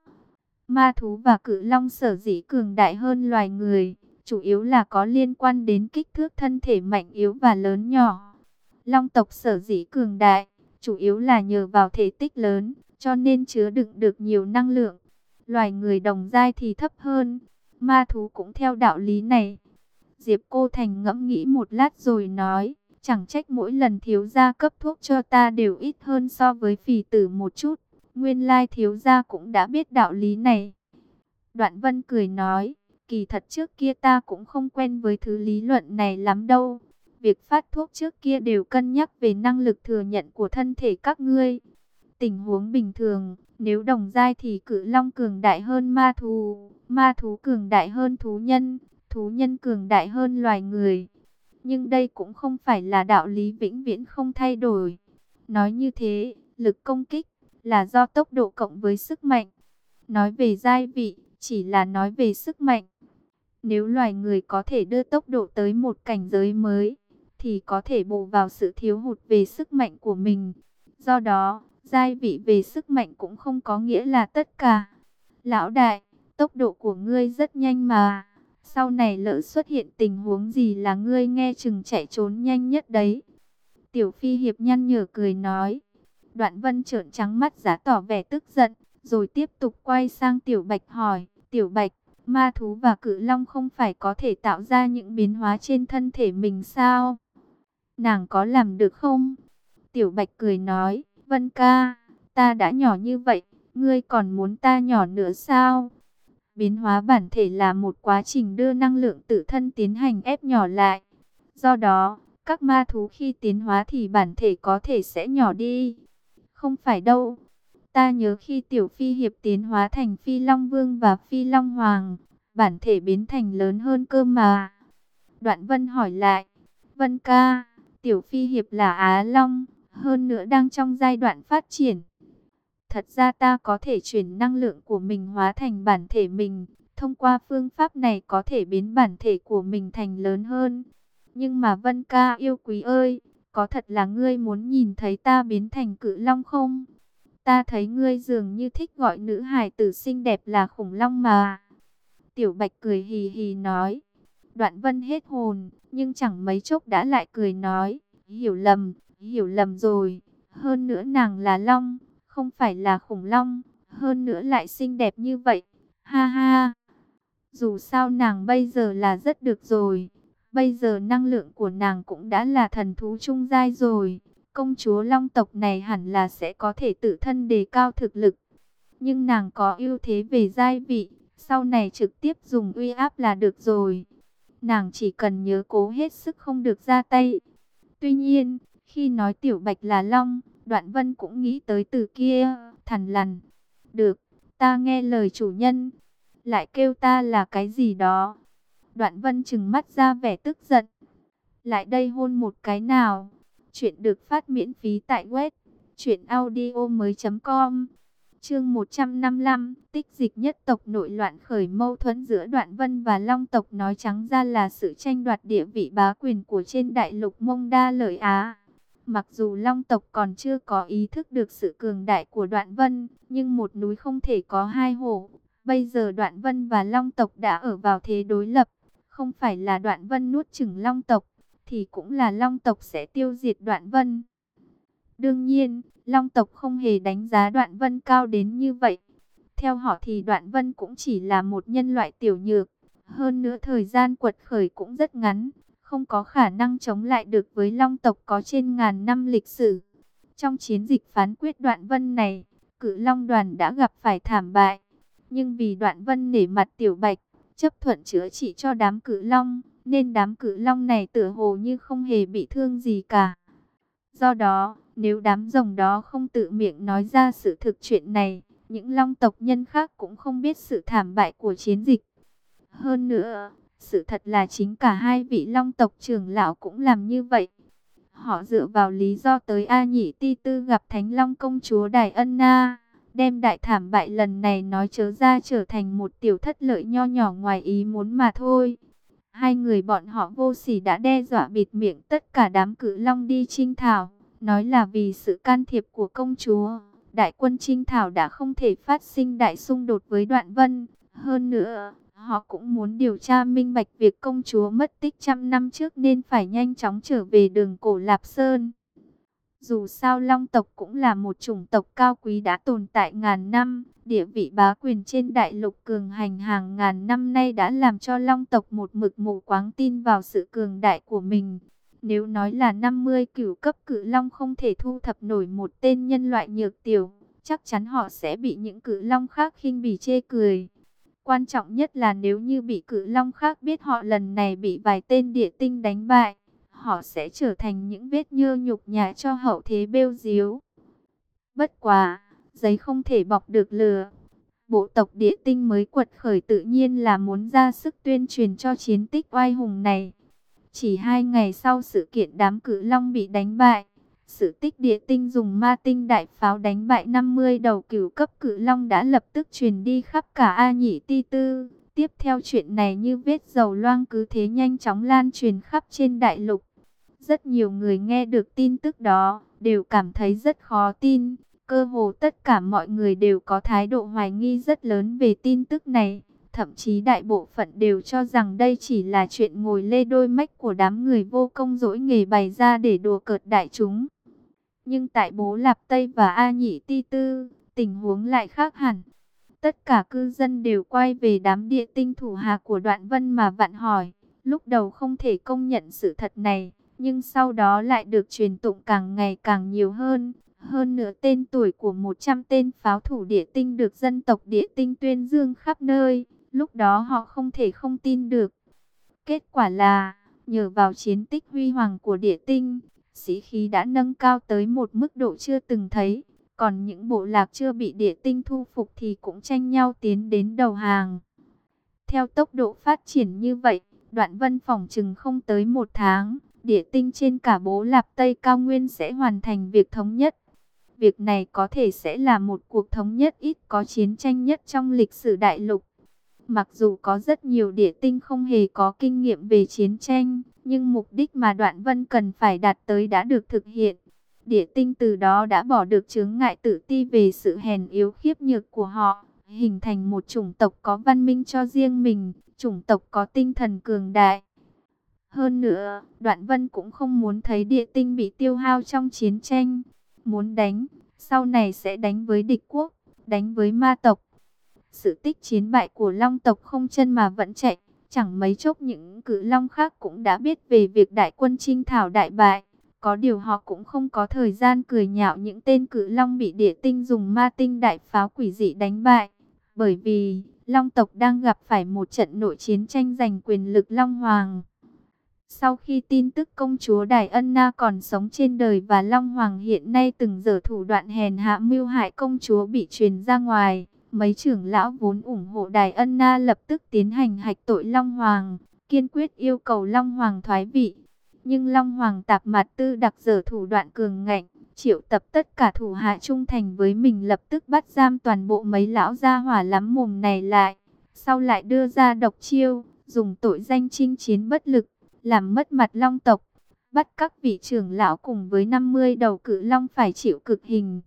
Ma thú và cự long sở dĩ cường đại hơn loài người, chủ yếu là có liên quan đến kích thước thân thể mạnh yếu và lớn nhỏ. Long tộc sở dĩ cường đại, chủ yếu là nhờ vào thể tích lớn, cho nên chứa đựng được nhiều năng lượng. Loài người đồng giai thì thấp hơn, ma thú cũng theo đạo lý này. Diệp Cô Thành ngẫm nghĩ một lát rồi nói, chẳng trách mỗi lần thiếu gia cấp thuốc cho ta đều ít hơn so với phỉ tử một chút. Nguyên lai thiếu gia cũng đã biết đạo lý này. Đoạn Vân cười nói, kỳ thật trước kia ta cũng không quen với thứ lý luận này lắm đâu. Việc phát thuốc trước kia đều cân nhắc về năng lực thừa nhận của thân thể các ngươi. Tình huống bình thường, nếu đồng giai thì cự long cường đại hơn ma thú, ma thú cường đại hơn thú nhân, thú nhân cường đại hơn loài người. Nhưng đây cũng không phải là đạo lý vĩnh viễn không thay đổi. Nói như thế, lực công kích là do tốc độ cộng với sức mạnh. Nói về giai vị, chỉ là nói về sức mạnh. Nếu loài người có thể đưa tốc độ tới một cảnh giới mới, thì có thể bù vào sự thiếu hụt về sức mạnh của mình. Do đó, giai vị về sức mạnh cũng không có nghĩa là tất cả. Lão đại, tốc độ của ngươi rất nhanh mà. Sau này lỡ xuất hiện tình huống gì là ngươi nghe chừng chạy trốn nhanh nhất đấy. Tiểu Phi Hiệp nhăn nhở cười nói. Đoạn vân trợn trắng mắt giá tỏ vẻ tức giận, rồi tiếp tục quay sang Tiểu Bạch hỏi. Tiểu Bạch, Ma thú và cự long không phải có thể tạo ra những biến hóa trên thân thể mình sao? Nàng có làm được không? Tiểu Bạch cười nói, Vân ca, ta đã nhỏ như vậy, ngươi còn muốn ta nhỏ nữa sao? Biến hóa bản thể là một quá trình đưa năng lượng tự thân tiến hành ép nhỏ lại. Do đó, các ma thú khi tiến hóa thì bản thể có thể sẽ nhỏ đi. Không phải đâu. Ta nhớ khi tiểu phi hiệp tiến hóa thành phi long vương và phi long hoàng, bản thể biến thành lớn hơn cơ mà. Đoạn vân hỏi lại, vân ca, tiểu phi hiệp là Á Long, hơn nữa đang trong giai đoạn phát triển. Thật ra ta có thể chuyển năng lượng của mình hóa thành bản thể mình, thông qua phương pháp này có thể biến bản thể của mình thành lớn hơn. Nhưng mà Vân ca yêu quý ơi, có thật là ngươi muốn nhìn thấy ta biến thành cự long không? Ta thấy ngươi dường như thích gọi nữ hài tử xinh đẹp là khủng long mà. Tiểu Bạch cười hì hì nói. Đoạn Vân hết hồn, nhưng chẳng mấy chốc đã lại cười nói. Hiểu lầm, hiểu lầm rồi. Hơn nữa nàng là long, không phải là khủng long. Hơn nữa lại xinh đẹp như vậy. Ha ha. Dù sao nàng bây giờ là rất được rồi. Bây giờ năng lượng của nàng cũng đã là thần thú trung giai rồi. Công chúa long tộc này hẳn là sẽ có thể tự thân đề cao thực lực. Nhưng nàng có ưu thế về giai vị. Sau này trực tiếp dùng uy áp là được rồi. Nàng chỉ cần nhớ cố hết sức không được ra tay. Tuy nhiên, khi nói tiểu bạch là long, đoạn vân cũng nghĩ tới từ kia, thằn lằn. Được, ta nghe lời chủ nhân. Lại kêu ta là cái gì đó. Đoạn vân chừng mắt ra vẻ tức giận. Lại đây hôn một cái nào. Chuyện được phát miễn phí tại web. Chuyện audio mới com. Chương 155, tích dịch nhất tộc nội loạn khởi mâu thuẫn giữa Đoạn Vân và Long tộc nói trắng ra là sự tranh đoạt địa vị bá quyền của trên đại lục Mông Đa lợi Á. Mặc dù Long tộc còn chưa có ý thức được sự cường đại của Đoạn Vân, nhưng một núi không thể có hai hổ. Bây giờ Đoạn Vân và Long tộc đã ở vào thế đối lập, không phải là đoạn vân nuốt chửng long tộc, thì cũng là long tộc sẽ tiêu diệt đoạn vân. Đương nhiên, long tộc không hề đánh giá đoạn vân cao đến như vậy. Theo họ thì đoạn vân cũng chỉ là một nhân loại tiểu nhược. Hơn nữa thời gian quật khởi cũng rất ngắn, không có khả năng chống lại được với long tộc có trên ngàn năm lịch sử. Trong chiến dịch phán quyết đoạn vân này, cử long đoàn đã gặp phải thảm bại. Nhưng vì đoạn vân nể mặt tiểu bạch, chấp thuận chữa trị cho đám cự long, nên đám cự long này tựa hồ như không hề bị thương gì cả. Do đó, nếu đám rồng đó không tự miệng nói ra sự thực chuyện này, những long tộc nhân khác cũng không biết sự thảm bại của chiến dịch. Hơn nữa, sự thật là chính cả hai vị long tộc trưởng lão cũng làm như vậy. Họ dựa vào lý do tới A Nhị Ti Tư gặp Thánh Long Công Chúa Đài Ân Na đem đại thảm bại lần này nói chớ ra trở thành một tiểu thất lợi nho nhỏ ngoài ý muốn mà thôi. Hai người bọn họ vô sỉ đã đe dọa bịt miệng tất cả đám cử long đi trinh thảo, nói là vì sự can thiệp của công chúa. Đại quân trinh thảo đã không thể phát sinh đại xung đột với đoạn vân. Hơn nữa, họ cũng muốn điều tra minh bạch việc công chúa mất tích trăm năm trước nên phải nhanh chóng trở về đường cổ Lạp Sơn. Dù sao Long tộc cũng là một chủng tộc cao quý đã tồn tại ngàn năm, địa vị bá quyền trên đại lục cường hành hàng ngàn năm nay đã làm cho Long tộc một mực mù quáng tin vào sự cường đại của mình. Nếu nói là 50 cửu cấp cự long không thể thu thập nổi một tên nhân loại nhược tiểu, chắc chắn họ sẽ bị những cự long khác khinh bỉ chê cười. Quan trọng nhất là nếu như bị cự long khác biết họ lần này bị vài tên địa tinh đánh bại, họ sẽ trở thành những vết nhơ nhục nhà cho hậu thế bêu diếu. Bất quá, giấy không thể bọc được lửa. Bộ tộc địa tinh mới quật khởi tự nhiên là muốn ra sức tuyên truyền cho chiến tích oai hùng này. Chỉ hai ngày sau sự kiện đám cử long bị đánh bại, sự tích địa tinh dùng ma tinh đại pháo đánh bại 50 đầu cửu cấp cử long đã lập tức truyền đi khắp cả A Nhị Ti Tư. Tiếp theo chuyện này như vết dầu loang cứ thế nhanh chóng lan truyền khắp trên đại lục. Rất nhiều người nghe được tin tức đó, đều cảm thấy rất khó tin. Cơ hồ tất cả mọi người đều có thái độ hoài nghi rất lớn về tin tức này. Thậm chí đại bộ phận đều cho rằng đây chỉ là chuyện ngồi lê đôi mách của đám người vô công dỗi nghề bày ra để đùa cợt đại chúng. Nhưng tại Bố Lạp Tây và A Nhị Ti Tư, tình huống lại khác hẳn. Tất cả cư dân đều quay về đám địa tinh thủ hạ của đoạn vân mà vặn hỏi. Lúc đầu không thể công nhận sự thật này, nhưng sau đó lại được truyền tụng càng ngày càng nhiều hơn. Hơn nữa tên tuổi của 100 tên pháo thủ địa tinh được dân tộc địa tinh tuyên dương khắp nơi. Lúc đó họ không thể không tin được. Kết quả là, nhờ vào chiến tích huy hoàng của địa tinh, sĩ khí đã nâng cao tới một mức độ chưa từng thấy. Còn những bộ lạc chưa bị địa tinh thu phục thì cũng tranh nhau tiến đến đầu hàng. Theo tốc độ phát triển như vậy, đoạn vân phòng chừng không tới một tháng, địa tinh trên cả bố lạp Tây Cao Nguyên sẽ hoàn thành việc thống nhất. Việc này có thể sẽ là một cuộc thống nhất ít có chiến tranh nhất trong lịch sử đại lục. Mặc dù có rất nhiều địa tinh không hề có kinh nghiệm về chiến tranh, nhưng mục đích mà đoạn vân cần phải đạt tới đã được thực hiện. Địa tinh từ đó đã bỏ được chướng ngại tự ti về sự hèn yếu khiếp nhược của họ, hình thành một chủng tộc có văn minh cho riêng mình, chủng tộc có tinh thần cường đại. Hơn nữa, Đoạn Vân cũng không muốn thấy địa tinh bị tiêu hao trong chiến tranh. Muốn đánh, sau này sẽ đánh với địch quốc, đánh với ma tộc. Sự tích chiến bại của long tộc không chân mà vẫn chạy. Chẳng mấy chốc những cử long khác cũng đã biết về việc đại quân trinh thảo đại bại. Có điều họ cũng không có thời gian cười nhạo những tên cử long bị địa tinh dùng ma tinh đại pháo quỷ dị đánh bại. Bởi vì, long tộc đang gặp phải một trận nội chiến tranh giành quyền lực long hoàng. Sau khi tin tức công chúa Đài Ân Na còn sống trên đời và Long Hoàng hiện nay từng dở thủ đoạn hèn hạ mưu hại công chúa bị truyền ra ngoài, mấy trưởng lão vốn ủng hộ Đài Ân Na lập tức tiến hành hạch tội Long Hoàng, kiên quyết yêu cầu Long Hoàng thoái vị. Nhưng Long Hoàng tạp mặt tư đặc dở thủ đoạn cường ngạnh, triệu tập tất cả thủ hạ trung thành với mình lập tức bắt giam toàn bộ mấy lão gia hỏa lắm mồm này lại. Sau lại đưa ra độc chiêu, dùng tội danh chinh chiến bất lực, làm mất mặt long tộc, bắt các vị trưởng lão cùng với 50 đầu cự long phải chịu cực hình.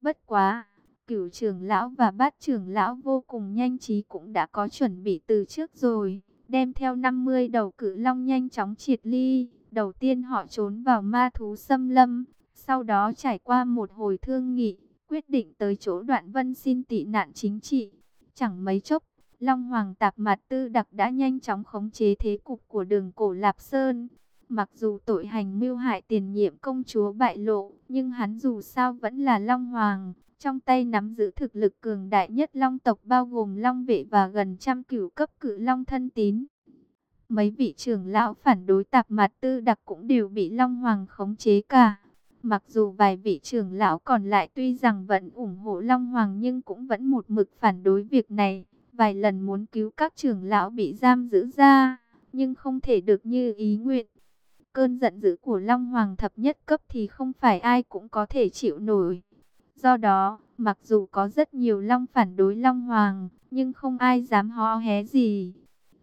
Bất quá, cửu trưởng lão và bát trưởng lão vô cùng nhanh trí cũng đã có chuẩn bị từ trước rồi, đem theo 50 đầu cự long nhanh chóng triệt ly. Đầu tiên họ trốn vào ma thú xâm lâm, sau đó trải qua một hồi thương nghị, quyết định tới chỗ đoạn vân xin tị nạn chính trị. Chẳng mấy chốc, Long Hoàng Tạp Mạt Tư Đặc đã nhanh chóng khống chế thế cục của đường cổ Lạp Sơn. Mặc dù tội hành mưu hại tiền nhiệm công chúa bại lộ, nhưng hắn dù sao vẫn là Long Hoàng. Trong tay nắm giữ thực lực cường đại nhất Long tộc bao gồm Long vệ và gần trăm cửu cấp cự Long thân tín. Mấy vị trưởng lão phản đối Tạp Mạt Tư Đặc cũng đều bị Long Hoàng khống chế cả. Mặc dù vài vị trưởng lão còn lại tuy rằng vẫn ủng hộ Long Hoàng nhưng cũng vẫn một mực phản đối việc này vài lần muốn cứu các trưởng lão bị giam giữ ra, nhưng không thể được như ý nguyện. Cơn giận dữ của Long Hoàng thập nhất cấp thì không phải ai cũng có thể chịu nổi. Do đó, mặc dù có rất nhiều Long phản đối Long Hoàng, nhưng không ai dám ho hé gì.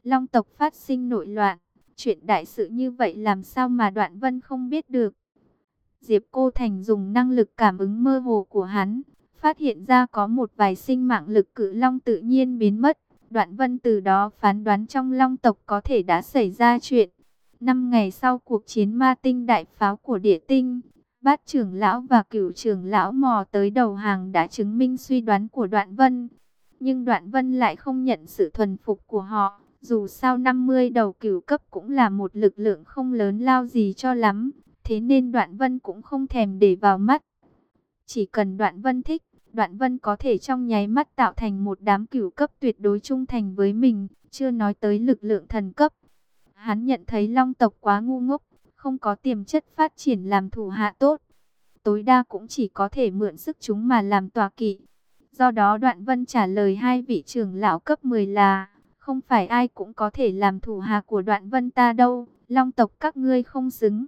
Long tộc phát sinh nội loạn, chuyện đại sự như vậy làm sao mà Đoạn Vân không biết được. Diệp Cô Thành dùng năng lực cảm ứng mơ hồ của hắn, phát hiện ra có một vài sinh mạng lực cự long tự nhiên biến mất. Đoạn vân từ đó phán đoán trong long tộc có thể đã xảy ra chuyện. Năm ngày sau cuộc chiến ma tinh đại pháo của địa tinh, bát trưởng lão và cửu trưởng lão mò tới đầu hàng đã chứng minh suy đoán của đoạn vân. Nhưng đoạn vân lại không nhận sự thuần phục của họ. Dù sao 50 đầu cửu cấp cũng là một lực lượng không lớn lao gì cho lắm. Thế nên đoạn vân cũng không thèm để vào mắt. Chỉ cần đoạn vân thích, đoạn vân có thể trong nháy mắt tạo thành một đám cửu cấp tuyệt đối trung thành với mình, chưa nói tới lực lượng thần cấp. Hắn nhận thấy long tộc quá ngu ngốc, không có tiềm chất phát triển làm thủ hạ tốt. Tối đa cũng chỉ có thể mượn sức chúng mà làm tòa kỵ. Do đó đoạn vân trả lời hai vị trưởng lão cấp 10 là, không phải ai cũng có thể làm thủ hạ của đoạn vân ta đâu, long tộc các ngươi không xứng.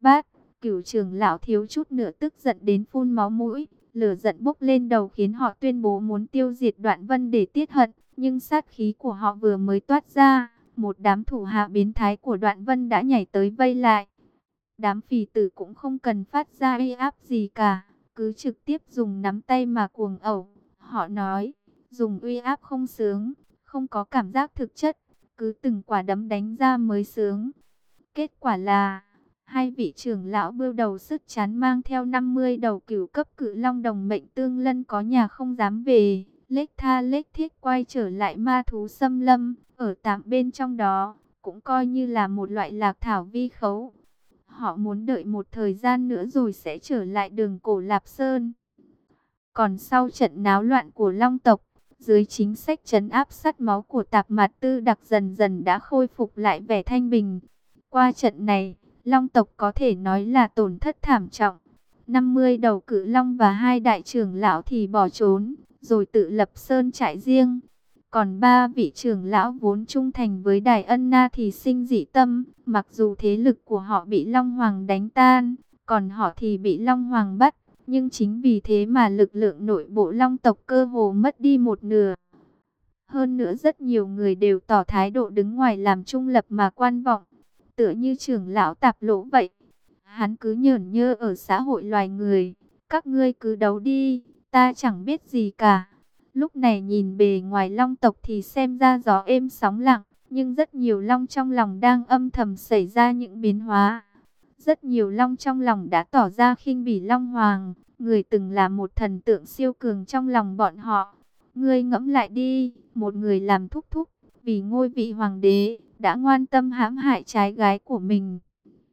Bát, cửu trưởng lão thiếu chút nữa tức giận đến phun máu mũi, lửa giận bốc lên đầu khiến họ tuyên bố muốn tiêu diệt đoạn vân để tiết hận, nhưng sát khí của họ vừa mới toát ra, một đám thủ hạ biến thái của đoạn vân đã nhảy tới vây lại. Đám phì tử cũng không cần phát ra uy áp gì cả, cứ trực tiếp dùng nắm tay mà cuồng ẩu. Họ nói, dùng uy áp không sướng, không có cảm giác thực chất, cứ từng quả đấm đánh ra mới sướng. Kết quả là Hai vị trưởng lão bưu đầu sức chán mang theo 50 đầu cửu cấp cự long đồng mệnh tương lân có nhà không dám về lếch tha lếch thiết quay trở lại ma thú xâm lâm, ở tạm bên trong đó, cũng coi như là một loại lạc thảo vi khấu. Họ muốn đợi một thời gian nữa rồi sẽ trở lại đường cổ Lạp Sơn. Còn sau trận náo loạn của Long tộc, dưới chính sách trấn áp sát máu của tạp mặt tư đặc dần dần đã khôi phục lại vẻ thanh bình. Qua trận này, Long tộc có thể nói là tổn thất thảm trọng. 50 đầu cự long và hai đại trưởng lão thì bỏ trốn, rồi tự lập sơn trại riêng. Còn ba vị trưởng lão vốn trung thành với Đài Ân Na thì sinh dị tâm, mặc dù thế lực của họ bị Long Hoàng đánh tan, còn họ thì bị Long Hoàng bắt. Nhưng chính vì thế mà lực lượng nội bộ Long tộc cơ hồ mất đi một nửa. Hơn nữa rất nhiều người đều tỏ thái độ đứng ngoài làm trung lập mà quan vọng, tựa như trưởng lão tạp lỗ vậy. Hắn cứ nhởn nhơ ở xã hội loài người, các ngươi cứ đấu đi, ta chẳng biết gì cả. Lúc này nhìn bề ngoài long tộc thì xem ra gió êm sóng lặng, nhưng rất nhiều long trong lòng đang âm thầm xảy ra những biến hóa. Rất nhiều long trong lòng đã tỏ ra khinh bỉ long hoàng, người từng là một thần tượng siêu cường trong lòng bọn họ. Ngươi ngẫm lại đi, một người làm thúc thúc, vì ngôi vị hoàng đế, đã ngoan tâm hãm hại trái gái của mình.